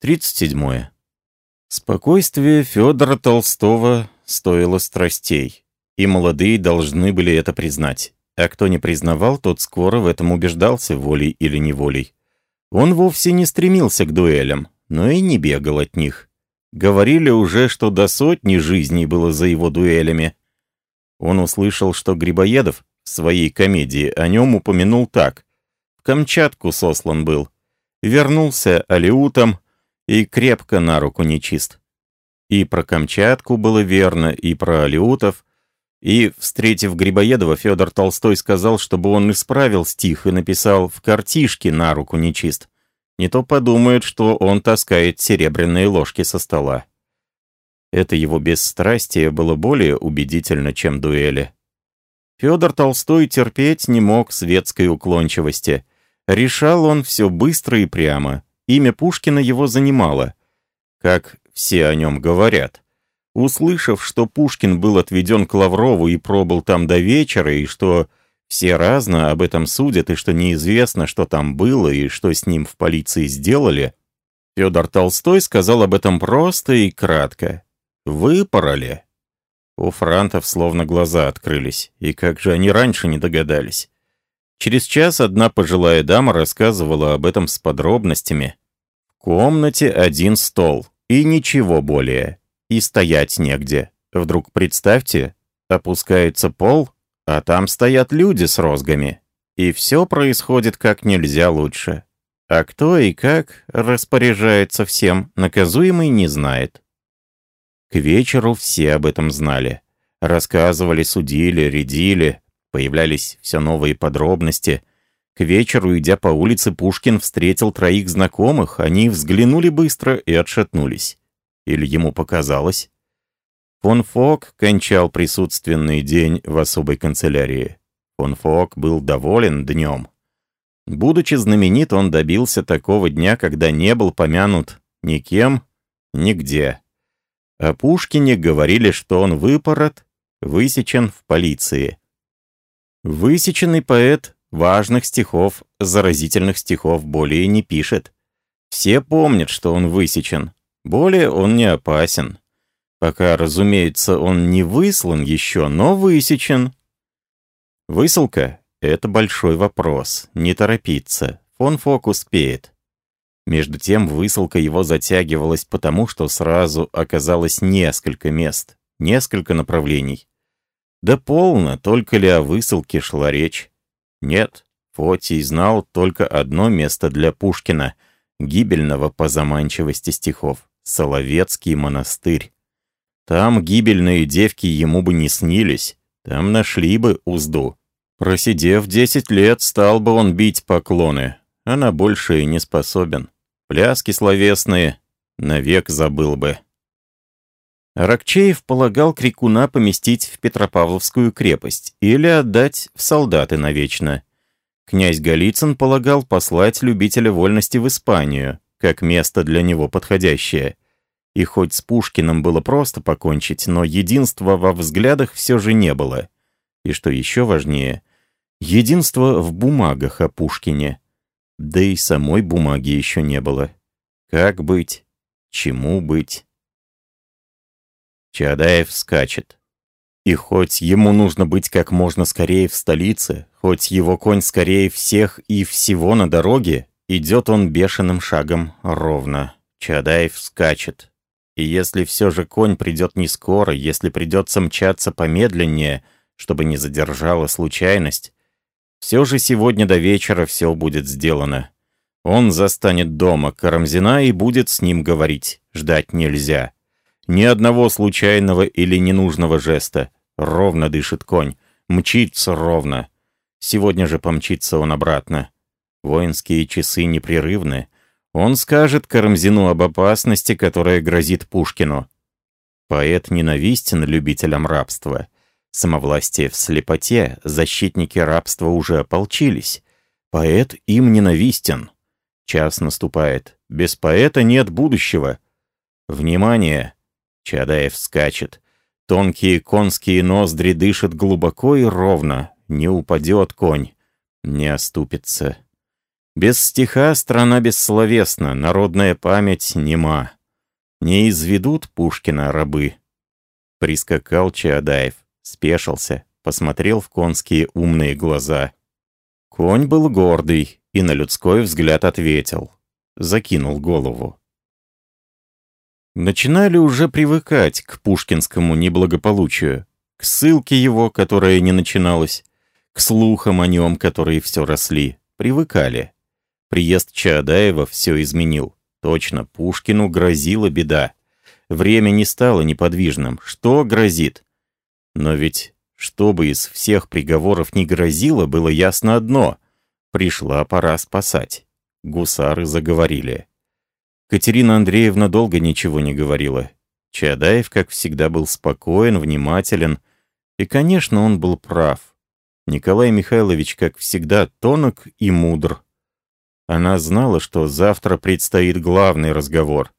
37. Спокойствие Федора Толстого стоило страстей, и молодые должны были это признать. А кто не признавал, тот скоро в этом убеждался, волей или неволей. Он вовсе не стремился к дуэлям, но и не бегал от них. Говорили уже, что до сотни жизней было за его дуэлями. Он услышал, что Грибоедов в своей комедии о нем упомянул так. В Камчатку сослан был. Вернулся алиутом, и крепко на руку нечист. И про Камчатку было верно, и про Алиутов. И, встретив Грибоедова, Федор Толстой сказал, чтобы он исправил стих и написал «в картишке на руку нечист». Не то подумают, что он таскает серебряные ложки со стола. Это его бесстрастие было более убедительно, чем дуэли. Федор Толстой терпеть не мог светской уклончивости. Решал он все быстро и прямо. Имя Пушкина его занимало, как все о нем говорят. Услышав, что Пушкин был отведен к Лаврову и пробыл там до вечера, и что все разно об этом судят, и что неизвестно, что там было и что с ним в полиции сделали, Федор Толстой сказал об этом просто и кратко. «Выпороли». У франтов словно глаза открылись, и как же они раньше не догадались. Через час одна пожилая дама рассказывала об этом с подробностями. В комнате один стол, и ничего более. И стоять негде. Вдруг представьте, опускается пол, а там стоят люди с розгами. И все происходит как нельзя лучше. А кто и как распоряжается всем, наказуемый не знает. К вечеру все об этом знали. Рассказывали, судили, рядили, Появлялись все новые подробности. К вечеру, идя по улице, Пушкин встретил троих знакомых. Они взглянули быстро и отшатнулись. Или ему показалось? Фон Фок кончал присутственный день в особой канцелярии. Фон Фок был доволен днем. Будучи знаменит, он добился такого дня, когда не был помянут никем, нигде. О Пушкине говорили, что он выпорот, высечен в полиции. Высеченный поэт важных стихов, заразительных стихов более не пишет. Все помнят, что он высечен. Более он не опасен. Пока, разумеется, он не выслан еще, но высечен. Высылка — это большой вопрос. Не торопиться. Фон Фок успеет. Между тем высылка его затягивалась потому, что сразу оказалось несколько мест, несколько направлений. Да полно, только ли о высылке шла речь? Нет, Фотий знал только одно место для Пушкина, гибельного по заманчивости стихов — Соловецкий монастырь. Там гибельные девки ему бы не снились, там нашли бы узду. Просидев десять лет, стал бы он бить поклоны, а на большее не способен. Пляски словесные навек забыл бы. Рокчеев полагал Крикуна поместить в Петропавловскую крепость или отдать в солдаты навечно. Князь Голицын полагал послать любителя вольности в Испанию, как место для него подходящее. И хоть с Пушкиным было просто покончить, но единства во взглядах все же не было. И что еще важнее, единства в бумагах о Пушкине. Да и самой бумаги еще не было. Как быть? Чему быть? Чаадаев скачет. И хоть ему нужно быть как можно скорее в столице, хоть его конь скорее всех и всего на дороге, идет он бешеным шагом ровно. Чаадаев скачет. И если все же конь придет не скоро, если придется мчаться помедленнее, чтобы не задержала случайность, все же сегодня до вечера все будет сделано. Он застанет дома Карамзина и будет с ним говорить. Ждать нельзя. Ни одного случайного или ненужного жеста. Ровно дышит конь. Мчится ровно. Сегодня же помчится он обратно. Воинские часы непрерывны. Он скажет Карамзину об опасности, которая грозит Пушкину. Поэт ненавистен любителям рабства. Самовластие в слепоте, защитники рабства уже ополчились. Поэт им ненавистен. Час наступает. Без поэта нет будущего. Внимание! Чадаев скачет. Тонкие конские ноздри дышат глубоко и ровно. Не упадет конь. Не оступится. Без стиха страна бессловесна, народная память нема. Не изведут Пушкина рабы. Прискакал Чаадаев, спешился, посмотрел в конские умные глаза. Конь был гордый и на людской взгляд ответил. Закинул голову. Начинали уже привыкать к пушкинскому неблагополучию, к ссылке его, которая не начиналась, к слухам о нем, которые все росли. Привыкали. Приезд Чаадаева все изменил. Точно, Пушкину грозила беда. Время не стало неподвижным. Что грозит? Но ведь, что бы из всех приговоров не грозило, было ясно одно. Пришла пора спасать. Гусары заговорили. Катерина Андреевна долго ничего не говорила. Чадаев, как всегда, был спокоен, внимателен. И, конечно, он был прав. Николай Михайлович, как всегда, тонок и мудр. Она знала, что завтра предстоит главный разговор.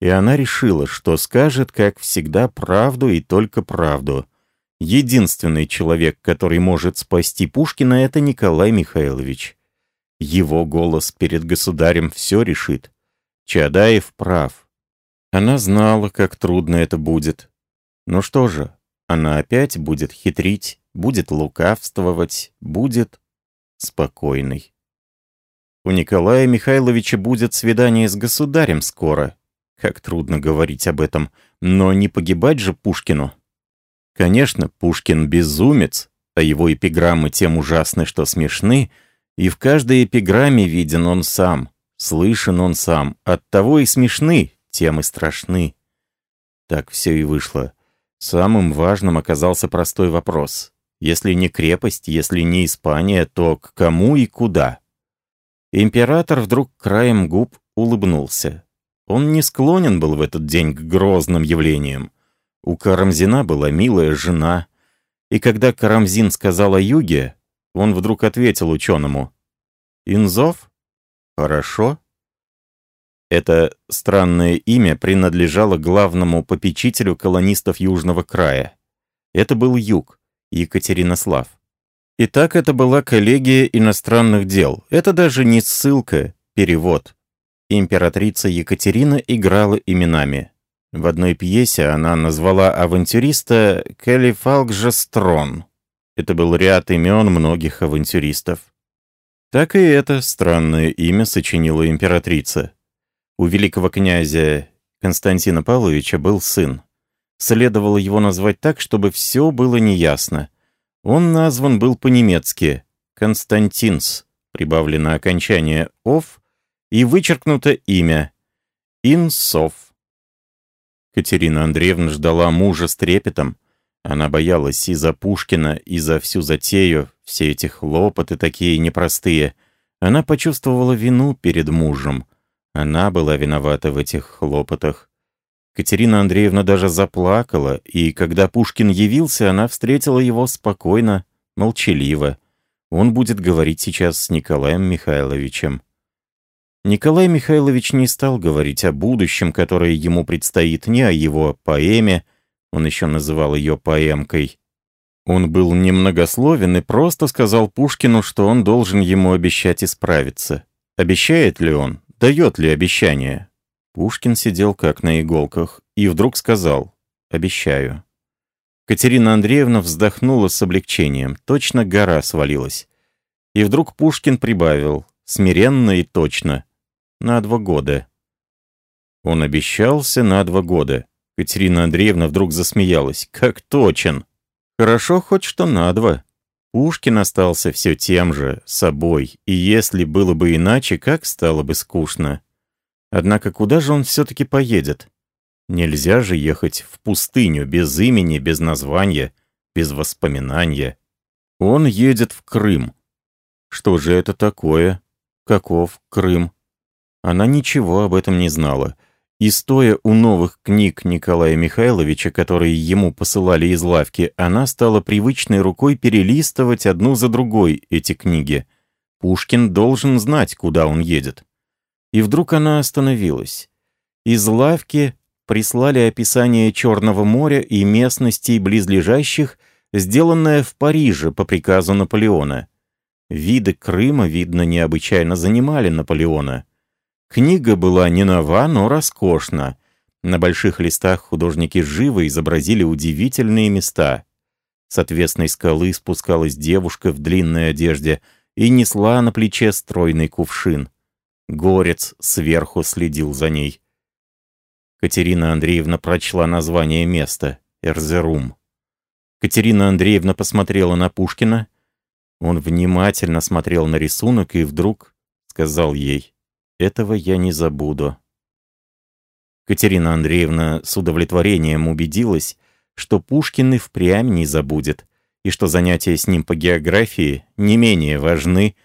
И она решила, что скажет, как всегда, правду и только правду. Единственный человек, который может спасти Пушкина, это Николай Михайлович. Его голос перед государем все решит. Чадаев прав. Она знала, как трудно это будет. Ну что же, она опять будет хитрить, будет лукавствовать, будет спокойной. У Николая Михайловича будет свидание с государем скоро. Как трудно говорить об этом, но не погибать же Пушкину. Конечно, Пушкин безумец, а его эпиграммы тем ужасны, что смешны, и в каждой эпиграмме виден он сам — Слышен он сам, оттого и смешны, тем и страшны. Так все и вышло. Самым важным оказался простой вопрос. Если не крепость, если не Испания, то к кому и куда? Император вдруг краем губ улыбнулся. Он не склонен был в этот день к грозным явлениям. У Карамзина была милая жена. И когда Карамзин сказал о юге, он вдруг ответил ученому. «Инзов? Хорошо. Это странное имя принадлежало главному попечителю колонистов Южного края. Это был Юг, Екатеринослав. Итак, это была коллегия иностранных дел. Это даже не ссылка, перевод. Императрица Екатерина играла именами. В одной пьесе она назвала авантюриста Калифалгжестрон. Это был ряд имен многих авантюристов. Так и это странное имя сочинила императрица. У великого князя Константина Павловича был сын. Следовало его назвать так, чтобы все было неясно. Он назван был по-немецки «Константинс», прибавлено окончание «ов» и вычеркнуто имя «Инсов». Катерина Андреевна ждала мужа с трепетом. Она боялась и за Пушкина, и за всю затею, все эти хлопоты такие непростые. Она почувствовала вину перед мужем. Она была виновата в этих хлопотах. Катерина Андреевна даже заплакала, и когда Пушкин явился, она встретила его спокойно, молчаливо. Он будет говорить сейчас с Николаем Михайловичем. Николай Михайлович не стал говорить о будущем, которое ему предстоит, ни о его поэме, он еще называл ее поэмкой, он был немногословен и просто сказал Пушкину, что он должен ему обещать исправиться. Обещает ли он? Дает ли обещание? Пушкин сидел как на иголках и вдруг сказал «Обещаю». Катерина Андреевна вздохнула с облегчением, точно гора свалилась. И вдруг Пушкин прибавил, смиренно и точно, на два года. Он обещался на два года. Катерина Андреевна вдруг засмеялась. «Как точен!» Хорошо хоть что на два. Пушкин остался все тем же, собой, и если было бы иначе, как стало бы скучно. Однако куда же он все-таки поедет? Нельзя же ехать в пустыню без имени, без названия, без воспоминания. Он едет в Крым. Что же это такое? Каков Крым? Она ничего об этом не знала. И стоя у новых книг Николая Михайловича, которые ему посылали из лавки, она стала привычной рукой перелистывать одну за другой эти книги. Пушкин должен знать, куда он едет. И вдруг она остановилась. Из лавки прислали описание Черного моря и местностей близлежащих, сделанное в Париже по приказу Наполеона. Виды Крыма, видно, необычайно занимали Наполеона. Книга была не нова, но роскошна. На больших листах художники живо изобразили удивительные места. С отвесной скалы спускалась девушка в длинной одежде и несла на плече стройный кувшин. Горец сверху следил за ней. Катерина Андреевна прочла название места — Эрзерум. Катерина Андреевна посмотрела на Пушкина. Он внимательно смотрел на рисунок и вдруг сказал ей, «Этого я не забуду». Катерина Андреевна с удовлетворением убедилась, что Пушкин и впрямь не забудет, и что занятия с ним по географии не менее важны,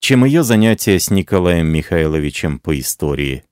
чем ее занятия с Николаем Михайловичем по истории.